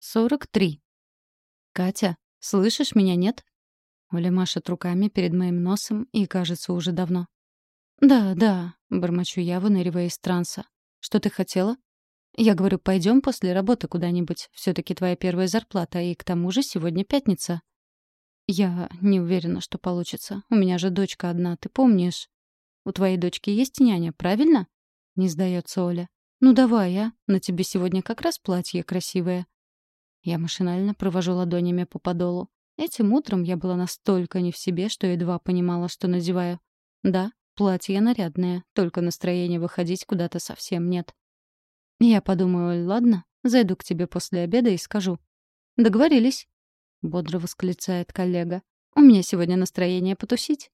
43. «Катя, слышишь меня, нет?» Оля машет руками перед моим носом и, кажется, уже давно. «Да, да», — бормочу я, выныривая из транса. «Что ты хотела?» «Я говорю, пойдем после работы куда-нибудь. все таки твоя первая зарплата, и к тому же сегодня пятница». «Я не уверена, что получится. У меня же дочка одна, ты помнишь?» «У твоей дочки есть няня, правильно?» Не сдается Оля. «Ну давай, а? На тебе сегодня как раз платье красивое». Я машинально провожу ладонями по подолу. Этим утром я была настолько не в себе, что едва понимала, что надеваю. Да, платье нарядное, только настроения выходить куда-то совсем нет. Я подумаю, ладно, зайду к тебе после обеда и скажу. Договорились? Бодро восклицает коллега. У меня сегодня настроение потусить.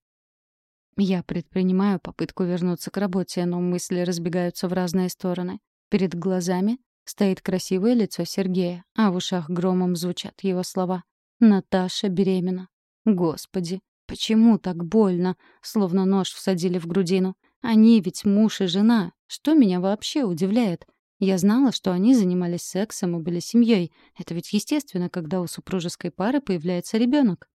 Я предпринимаю попытку вернуться к работе, но мысли разбегаются в разные стороны. Перед глазами Стоит красивое лицо Сергея, а в ушах громом звучат его слова. «Наташа беременна». Господи, почему так больно? Словно нож всадили в грудину. Они ведь муж и жена. Что меня вообще удивляет? Я знала, что они занимались сексом и были семьей. Это ведь естественно, когда у супружеской пары появляется ребенок.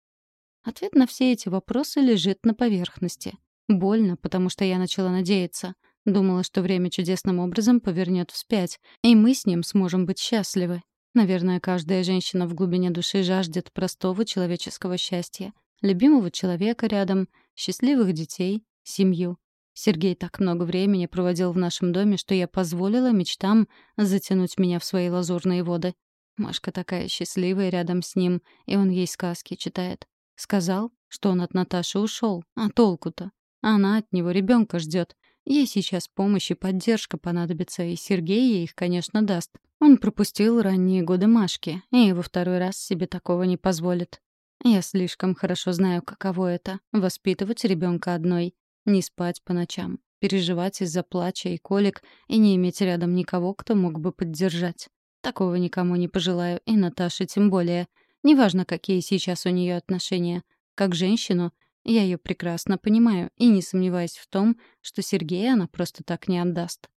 Ответ на все эти вопросы лежит на поверхности. Больно, потому что я начала надеяться — Думала, что время чудесным образом повернет вспять, и мы с ним сможем быть счастливы. Наверное, каждая женщина в глубине души жаждет простого человеческого счастья, любимого человека рядом, счастливых детей, семью. Сергей так много времени проводил в нашем доме, что я позволила мечтам затянуть меня в свои лазурные воды. Машка такая счастливая рядом с ним, и он ей сказки читает. Сказал, что он от Наташи ушел, а толку-то? Она от него ребенка ждет. Ей сейчас помощь и поддержка понадобится, и Сергей ей их, конечно, даст. Он пропустил ранние годы Машки, и во второй раз себе такого не позволит. Я слишком хорошо знаю, каково это — воспитывать ребенка одной, не спать по ночам, переживать из-за плача и колик и не иметь рядом никого, кто мог бы поддержать. Такого никому не пожелаю, и Наташе тем более. Неважно, какие сейчас у нее отношения. Как женщину — я ее прекрасно понимаю и не сомневаюсь в том, что Сергея она просто так не отдаст.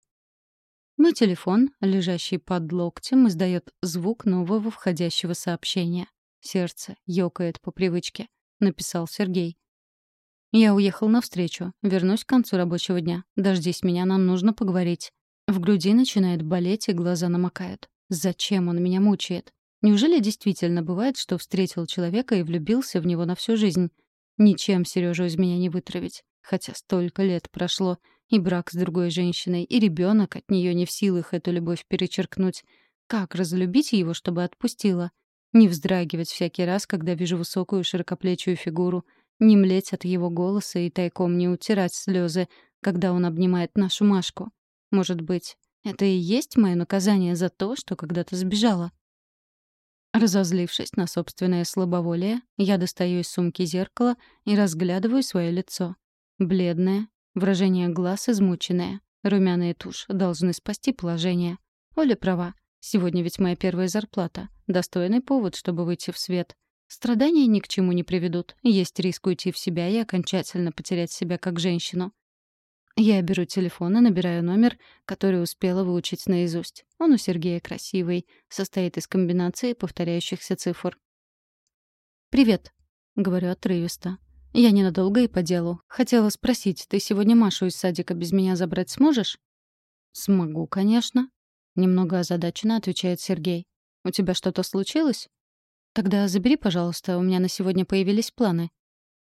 Мой телефон, лежащий под локтем, издает звук нового входящего сообщения. Сердце ёкает по привычке, написал Сергей. Я уехал навстречу, вернусь к концу рабочего дня. Дождись меня, нам нужно поговорить. В груди начинает болеть и глаза намокают. Зачем он меня мучает? Неужели действительно бывает, что встретил человека и влюбился в него на всю жизнь? Ничем Сережу из меня не вытравить. Хотя столько лет прошло, и брак с другой женщиной, и ребенок от нее не в силах эту любовь перечеркнуть. Как разлюбить его, чтобы отпустила? Не вздрагивать всякий раз, когда вижу высокую широкоплечую фигуру, не млеть от его голоса и тайком не утирать слезы, когда он обнимает нашу Машку. Может быть, это и есть мое наказание за то, что когда-то сбежала? Разозлившись на собственное слабоволие, я достаю из сумки зеркало и разглядываю свое лицо. Бледное, выражение глаз измученное, румяная тушь должны спасти положение. Оля права. Сегодня ведь моя первая зарплата. Достойный повод, чтобы выйти в свет. Страдания ни к чему не приведут. Есть риск уйти в себя и окончательно потерять себя как женщину. Я беру телефон и набираю номер, который успела выучить наизусть. Он у Сергея красивый, состоит из комбинации повторяющихся цифр. «Привет», — говорю отрывисто. «Я ненадолго и по делу. Хотела спросить, ты сегодня Машу из садика без меня забрать сможешь?» «Смогу, конечно», — немного озадаченно отвечает Сергей. «У тебя что-то случилось?» «Тогда забери, пожалуйста, у меня на сегодня появились планы».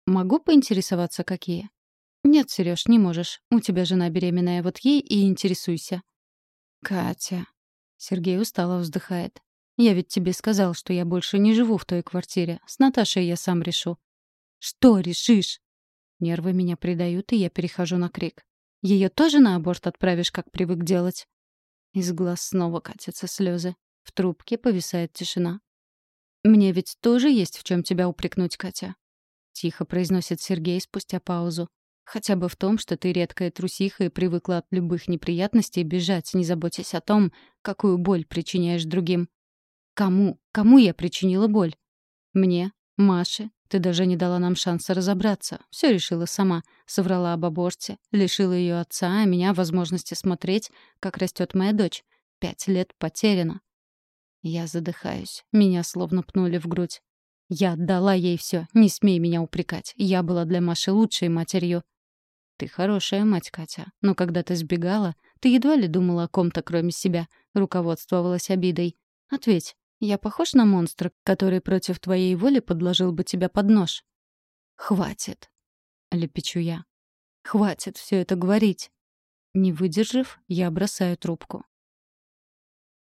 «Могу поинтересоваться, какие?» «Нет, Серёж, не можешь. У тебя жена беременная, вот ей и интересуйся». «Катя...» Сергей устало вздыхает. «Я ведь тебе сказал, что я больше не живу в той квартире. С Наташей я сам решу». «Что решишь?» Нервы меня предают, и я перехожу на крик. «Её тоже на аборт отправишь, как привык делать?» Из глаз снова катятся слезы. В трубке повисает тишина. «Мне ведь тоже есть в чем тебя упрекнуть, Катя», — тихо произносит Сергей спустя паузу. Хотя бы в том, что ты редкая трусиха и привыкла от любых неприятностей бежать, не заботясь о том, какую боль причиняешь другим. Кому? Кому я причинила боль? Мне? Маше? Ты даже не дала нам шанса разобраться. Все решила сама. Соврала об аборте. Лишила ее отца, а меня возможности смотреть, как растет моя дочь. Пять лет потеряно. Я задыхаюсь. Меня словно пнули в грудь. Я отдала ей все. Не смей меня упрекать. Я была для Маши лучшей матерью. Ты хорошая мать, Катя. Но когда ты сбегала, ты едва ли думала о ком-то, кроме себя. Руководствовалась обидой. Ответь, я похож на монстра, который против твоей воли подложил бы тебя под нож? Хватит. Лепечу я. Хватит все это говорить. Не выдержав, я бросаю трубку.